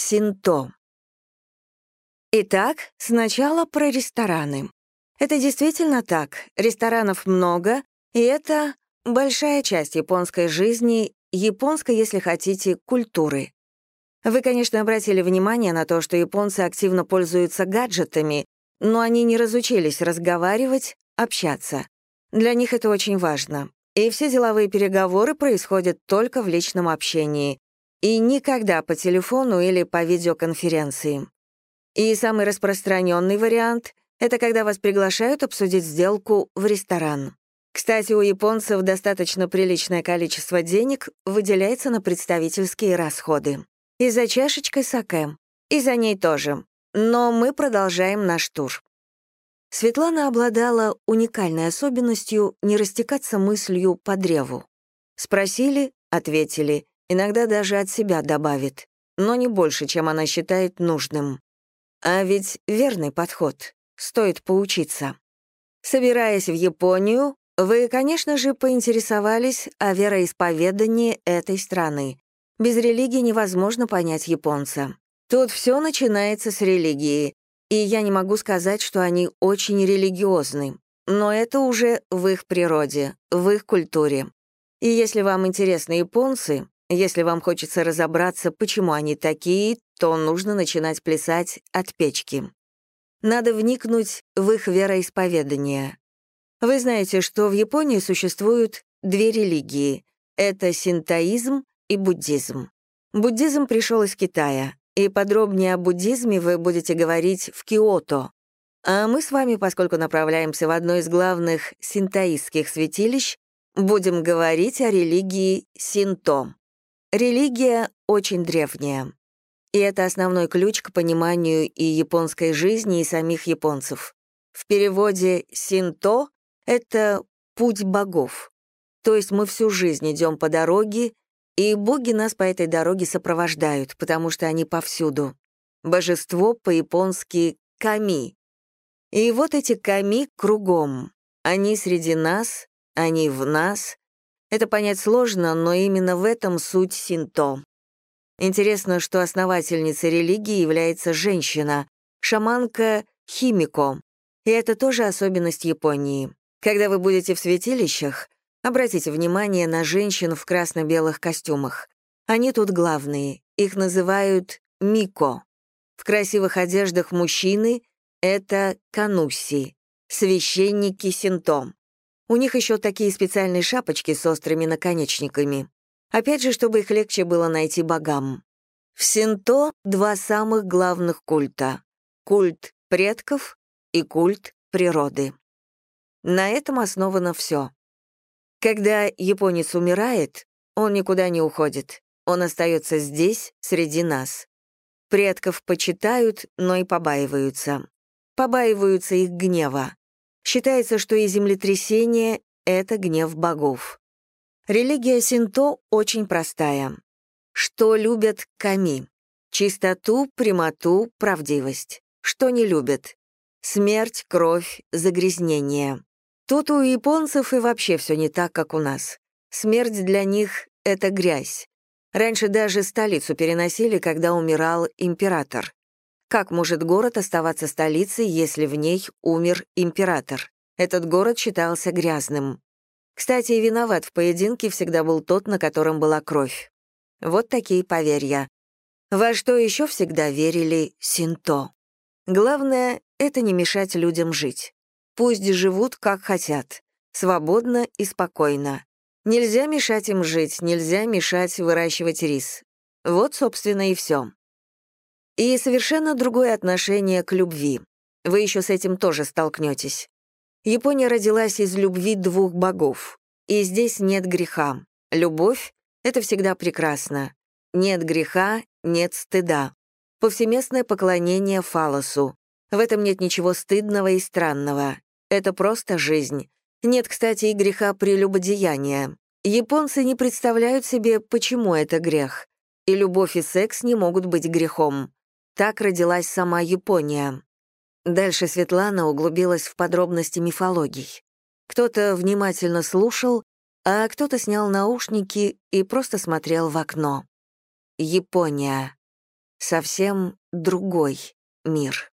Синто. Итак, сначала про рестораны. Это действительно так. Ресторанов много, и это большая часть японской жизни, японской, если хотите, культуры. Вы, конечно, обратили внимание на то, что японцы активно пользуются гаджетами, но они не разучились разговаривать, общаться. Для них это очень важно. И все деловые переговоры происходят только в личном общении. И никогда по телефону или по видеоконференции. И самый распространенный вариант — это когда вас приглашают обсудить сделку в ресторан. Кстати, у японцев достаточно приличное количество денег выделяется на представительские расходы. И за чашечкой саке, и за ней тоже. Но мы продолжаем наш тур. Светлана обладала уникальной особенностью не растекаться мыслью по древу. Спросили — ответили, иногда даже от себя добавит, но не больше, чем она считает нужным. А ведь верный подход, стоит поучиться. Собираясь в Японию, вы, конечно же, поинтересовались о вероисповедании этой страны. Без религии невозможно понять японца. Тут все начинается с религии, и я не могу сказать, что они очень религиозны, но это уже в их природе, в их культуре. И если вам интересны японцы, если вам хочется разобраться, почему они такие, то нужно начинать плясать от печки. Надо вникнуть в их вероисповедание. Вы знаете, что в Японии существуют две религии — это синтоизм и буддизм. Буддизм пришел из Китая, и подробнее о буддизме вы будете говорить в Киото. А мы с вами, поскольку направляемся в одно из главных синтоистских святилищ, будем говорить о религии синто. Религия очень древняя. И это основной ключ к пониманию и японской жизни, и самих японцев. В переводе «синто» — это «путь богов». То есть мы всю жизнь идем по дороге, и боги нас по этой дороге сопровождают, потому что они повсюду. Божество по-японски «ками». И вот эти ками кругом. Они среди нас, они в нас, это понять сложно, но именно в этом суть синто. Интересно, что основательницей религии является женщина, шаманка Химико. И это тоже особенность Японии. Когда вы будете в святилищах, обратите внимание на женщин в красно-белых костюмах. Они тут главные, их называют мико. В красивых одеждах мужчины — это кануси, священники синто. У них еще такие специальные шапочки с острыми наконечниками. Опять же, чтобы их легче было найти богам. В Синто два самых главных культа — культ предков и культ природы. На этом основано все. Когда японец умирает, он никуда не уходит, он остается здесь, среди нас. Предков почитают, но и побаиваются. Побаиваются их гнева. Считается, что и землетрясение — это гнев богов. Религия синто очень простая. Что любят ками? Чистоту, прямоту, правдивость. Что не любят? Смерть, кровь, загрязнение. Тут у японцев и вообще все не так, как у нас. Смерть для них — это грязь. Раньше даже столицу переносили, когда умирал император. Как может город оставаться столицей, если в ней умер император? Этот город считался грязным. Кстати, и виноват в поединке всегда был тот, на котором была кровь. Вот такие поверья. Во что еще всегда верили синто. Главное — это не мешать людям жить. Пусть живут, как хотят. Свободно и спокойно. Нельзя мешать им жить, нельзя мешать выращивать рис. Вот, собственно, и все. И совершенно другое отношение к любви. Вы еще с этим тоже столкнетесь. Япония родилась из любви двух богов. И здесь нет греха. Любовь — это всегда прекрасно. Нет греха, нет стыда. Повсеместное поклонение фалосу. В этом нет ничего стыдного и странного. Это просто жизнь. Нет, кстати, и греха прелюбодеяния. Японцы не представляют себе, почему это грех. И любовь и секс не могут быть грехом. Так родилась сама Япония. Дальше Светлана углубилась в подробности мифологий. Кто-то внимательно слушал, а кто-то снял наушники и просто смотрел в окно. Япония. совсем другой мир.